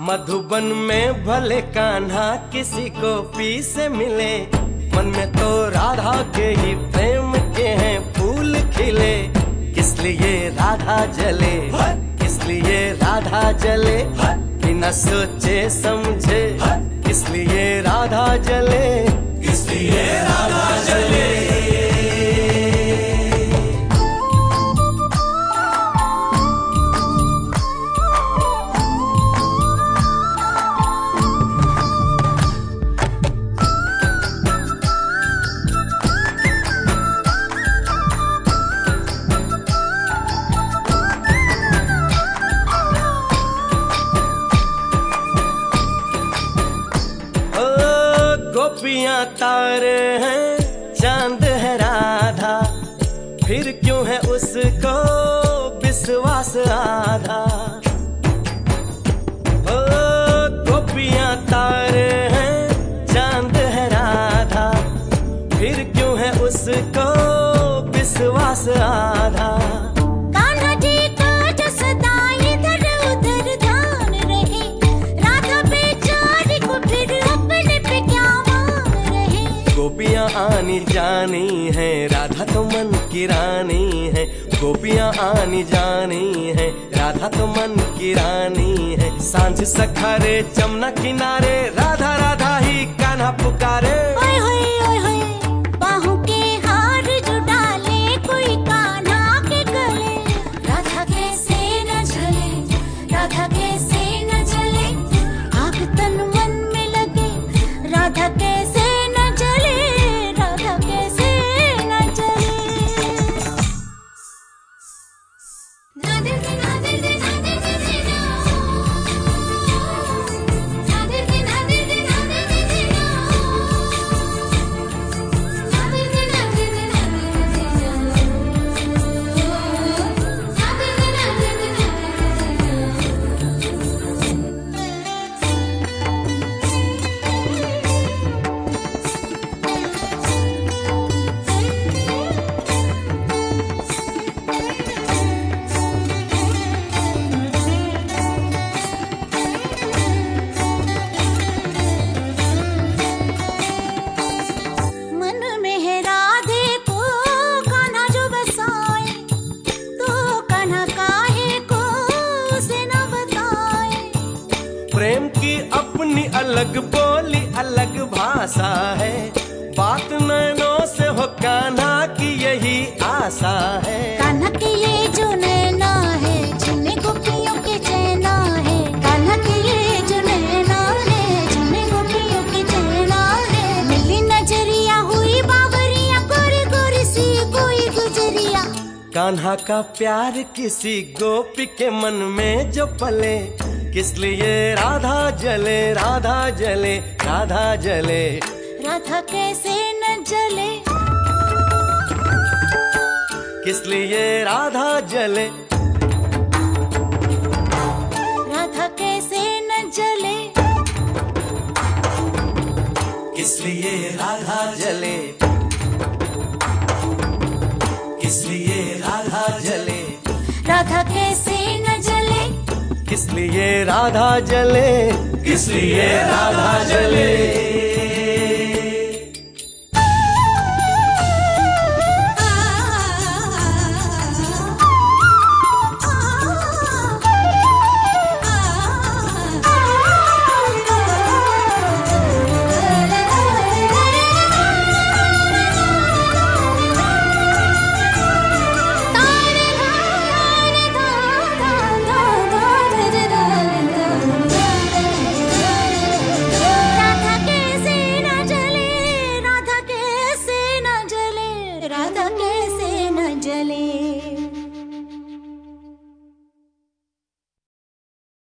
मधुबन में भले कान्हा किसी को पी से मिले, मन में तो राधा के ही प्रेम के हैं फूल खिले। किस लिए राधा जले? किस लिए राधा जले? बिना सोचे समझे। किस लिए राधा जले? किस लिए राधा गोपियाँ तारे हैं, चाँद है राधा। फिर क्यों है उसको विश्वास आधा? ओ गोपियाँ तारे हैं, चाँद है राधा। फिर क्यों है उसको विश्वास आधा? गोपियाँ आनी जानी है, राधा तो मन की रानी है, गोपियाँ आनी जानी है, राधा तो मन की रानी है। साँझ सखारे चमना किनारे, राधा राधा ही कान्हा पुकारे। अलग बोली अलग भाषा है। बात नैनों से हो कान्हा की यही आशा है। कान्हा के ये जो नैना है जिन्हें गोपियों के चैना है। कान्हा के ये जो नैना है जिन्हें गोपियों के चैना है। मिली नज़रिया हुई बाबरिया गोरी गोरी सी कोई गुजरिया। कान्हा का प्यार किसी गोपी के मन में जो पले किस लिए राधा जले राधा जले राधा जले? राधा कैसे न जले? किस लिए राधा जले? राधा कैसे न जले? किस लिए राधा जले? किस लिए राधा जले? राधा जले किस लिए राधा जले? किस लिए राधा